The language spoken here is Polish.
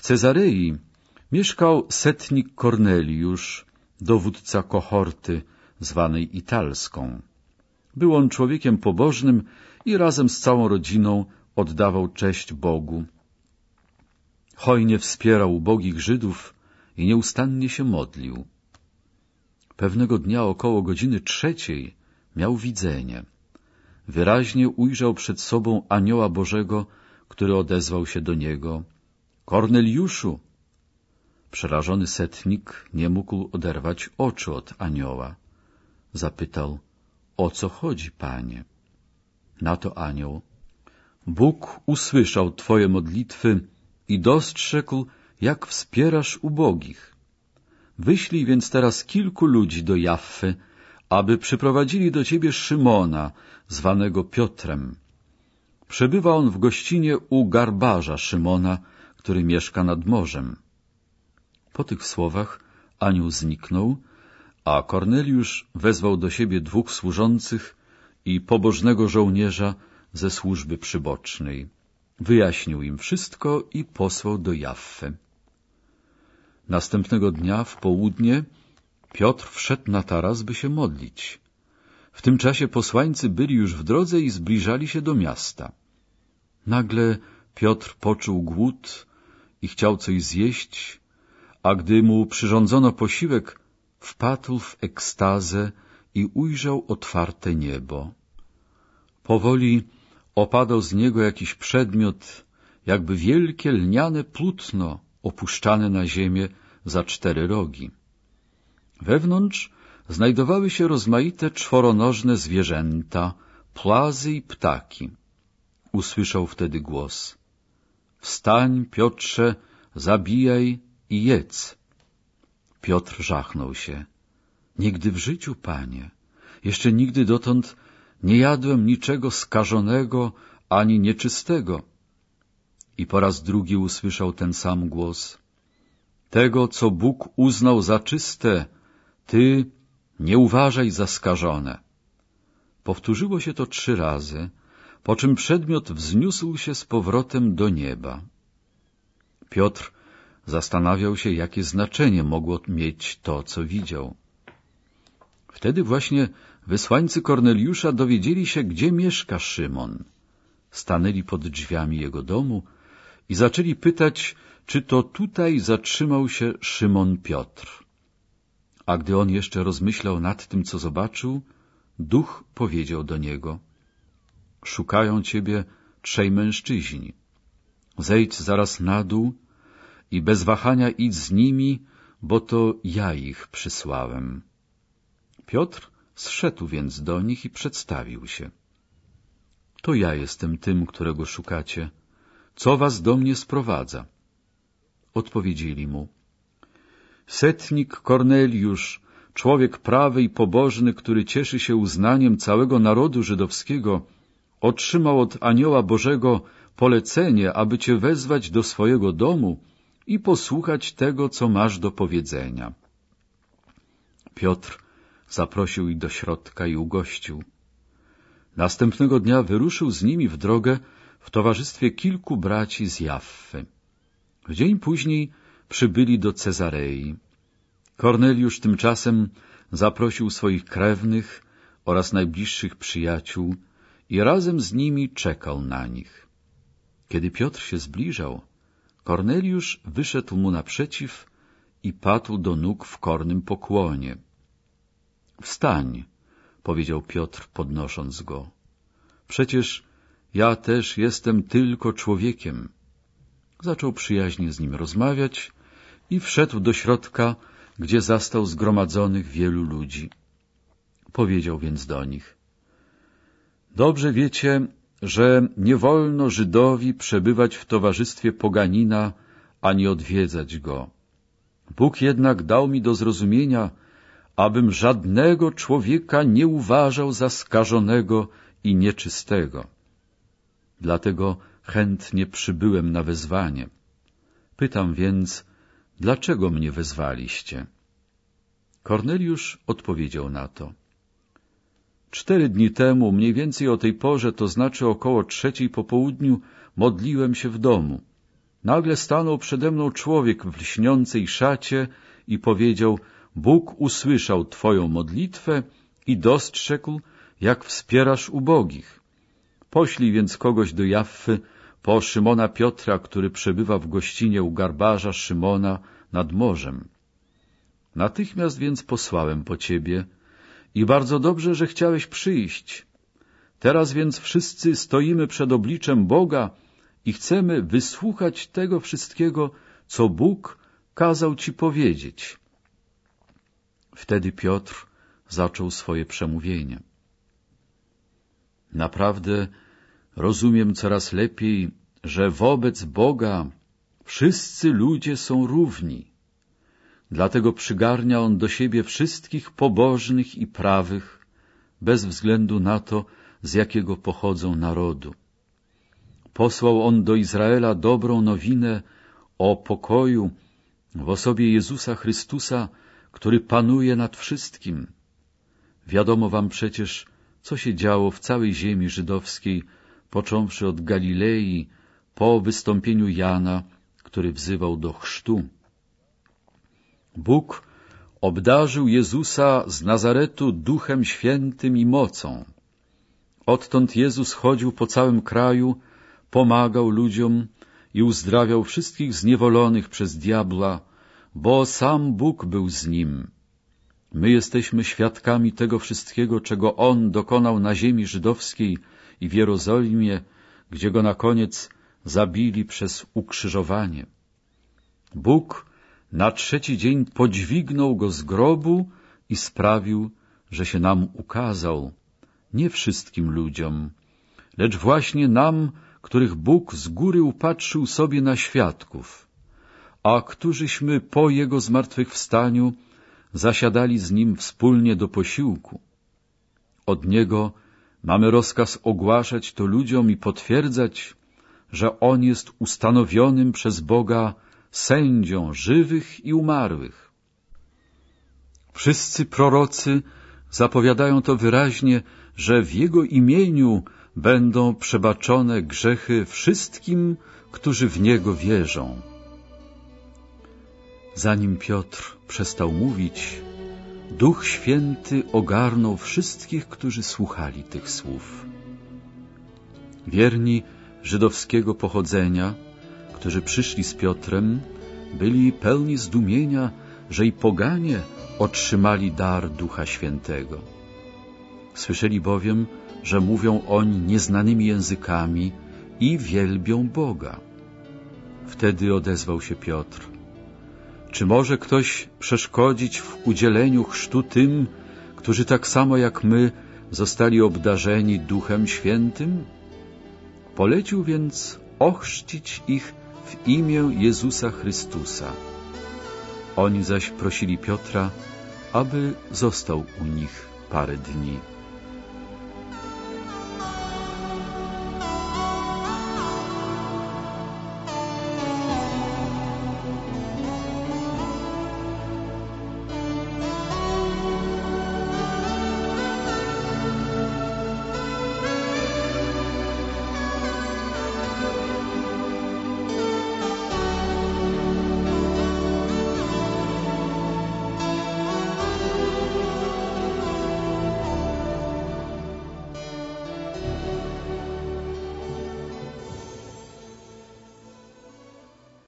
W Cezarei mieszkał setnik Korneliusz, dowódca kohorty zwanej Italską. Był on człowiekiem pobożnym i razem z całą rodziną oddawał cześć Bogu. Hojnie wspierał ubogich Żydów i nieustannie się modlił. Pewnego dnia około godziny trzeciej miał widzenie. Wyraźnie ujrzał przed sobą anioła Bożego, który odezwał się do niego. Korneliuszu! Przerażony setnik nie mógł oderwać oczu od anioła. Zapytał, o co chodzi, panie? Na to anioł, Bóg usłyszał twoje modlitwy i dostrzegł, jak wspierasz ubogich. Wyślij więc teraz kilku ludzi do Jaffy, aby przyprowadzili do ciebie Szymona, zwanego Piotrem. Przebywa on w gościnie u garbarza Szymona, który mieszka nad morzem. Po tych słowach anioł zniknął, a Korneliusz wezwał do siebie dwóch służących i pobożnego żołnierza ze służby przybocznej. Wyjaśnił im wszystko i posłał do Jaffy. Następnego dnia w południe Piotr wszedł na taras, by się modlić. W tym czasie posłańcy byli już w drodze i zbliżali się do miasta. Nagle Piotr poczuł głód i chciał coś zjeść, a gdy mu przyrządzono posiłek, wpadł w ekstazę i ujrzał otwarte niebo. Powoli opadał z niego jakiś przedmiot, jakby wielkie lniane płótno opuszczane na ziemię za cztery rogi. Wewnątrz znajdowały się rozmaite czworonożne zwierzęta, płazy i ptaki. Usłyszał wtedy głos. Wstań, Piotrze, zabijaj i jedz. Piotr żachnął się. Nigdy w życiu, panie, jeszcze nigdy dotąd nie jadłem niczego skażonego ani nieczystego. I po raz drugi usłyszał ten sam głos. Tego, co Bóg uznał za czyste, ty nie uważaj za skażone. Powtórzyło się to trzy razy, po czym przedmiot wzniósł się z powrotem do nieba. Piotr zastanawiał się, jakie znaczenie mogło mieć to, co widział. Wtedy właśnie wysłańcy Korneliusza dowiedzieli się, gdzie mieszka Szymon. Stanęli pod drzwiami jego domu i zaczęli pytać, czy to tutaj zatrzymał się Szymon Piotr. A gdy on jeszcze rozmyślał nad tym, co zobaczył, duch powiedział do niego — Szukają ciebie trzej mężczyźni. Zejdź zaraz na dół i bez wahania idź z nimi, bo to ja ich przysłałem. Piotr zszedł więc do nich i przedstawił się. To ja jestem tym, którego szukacie. Co was do mnie sprowadza? Odpowiedzieli mu. Setnik Korneliusz, człowiek prawy i pobożny, który cieszy się uznaniem całego narodu żydowskiego, otrzymał od anioła Bożego polecenie, aby cię wezwać do swojego domu i posłuchać tego, co masz do powiedzenia. Piotr zaprosił ich do środka i ugościł. Następnego dnia wyruszył z nimi w drogę w towarzystwie kilku braci z Jaffy. W dzień później przybyli do Cezarei. Korneliusz tymczasem zaprosił swoich krewnych oraz najbliższych przyjaciół i razem z nimi czekał na nich. Kiedy Piotr się zbliżał, Korneliusz wyszedł mu naprzeciw i padł do nóg w kornym pokłonie. Wstań, powiedział Piotr, podnosząc go. Przecież ja też jestem tylko człowiekiem. Zaczął przyjaźnie z nim rozmawiać i wszedł do środka, gdzie zastał zgromadzonych wielu ludzi. Powiedział więc do nich. Dobrze wiecie, że nie wolno Żydowi przebywać w towarzystwie poganina, ani odwiedzać go. Bóg jednak dał mi do zrozumienia, abym żadnego człowieka nie uważał za skażonego i nieczystego. Dlatego chętnie przybyłem na wezwanie. Pytam więc, dlaczego mnie wezwaliście? Korneliusz odpowiedział na to. Cztery dni temu, mniej więcej o tej porze, to znaczy około trzeciej po południu, modliłem się w domu. nagle stanął przede mną człowiek w lśniącej szacie i powiedział, Bóg usłyszał Twoją modlitwę i dostrzegł, jak wspierasz ubogich. Poślij więc kogoś do Jaffy po Szymona Piotra, który przebywa w gościnie u garbarza Szymona nad morzem. Natychmiast więc posłałem po ciebie i bardzo dobrze, że chciałeś przyjść. Teraz więc wszyscy stoimy przed obliczem Boga i chcemy wysłuchać tego wszystkiego, co Bóg kazał ci powiedzieć. Wtedy Piotr zaczął swoje przemówienie. Naprawdę rozumiem coraz lepiej, że wobec Boga wszyscy ludzie są równi. Dlatego przygarnia On do siebie wszystkich pobożnych i prawych, bez względu na to, z jakiego pochodzą narodu. Posłał On do Izraela dobrą nowinę o pokoju w osobie Jezusa Chrystusa, który panuje nad wszystkim. Wiadomo wam przecież, co się działo w całej ziemi żydowskiej, począwszy od Galilei, po wystąpieniu Jana, który wzywał do chrztu. Bóg obdarzył Jezusa z Nazaretu Duchem Świętym i mocą. Odtąd Jezus chodził po całym kraju, pomagał ludziom i uzdrawiał wszystkich zniewolonych przez diabła, bo sam Bóg był z nim. My jesteśmy świadkami tego wszystkiego, czego On dokonał na ziemi żydowskiej i w Jerozolimie, gdzie Go na koniec zabili przez ukrzyżowanie. Bóg na trzeci dzień podźwignął Go z grobu i sprawił, że się nam ukazał, nie wszystkim ludziom, lecz właśnie nam, których Bóg z góry upatrzył sobie na świadków, a którzyśmy po Jego zmartwychwstaniu zasiadali z Nim wspólnie do posiłku. Od Niego mamy rozkaz ogłaszać to ludziom i potwierdzać, że On jest ustanowionym przez Boga sędzią żywych i umarłych. Wszyscy prorocy zapowiadają to wyraźnie, że w Jego imieniu będą przebaczone grzechy wszystkim, którzy w Niego wierzą. Zanim Piotr przestał mówić, Duch Święty ogarnął wszystkich, którzy słuchali tych słów. Wierni żydowskiego pochodzenia, którzy przyszli z Piotrem, byli pełni zdumienia, że i poganie otrzymali dar Ducha Świętego. Słyszeli bowiem, że mówią oni nieznanymi językami i wielbią Boga. Wtedy odezwał się Piotr. Czy może ktoś przeszkodzić w udzieleniu chrztu tym, którzy tak samo jak my zostali obdarzeni Duchem Świętym? Polecił więc ochrzcić ich w imię Jezusa Chrystusa. Oni zaś prosili Piotra, aby został u nich parę dni.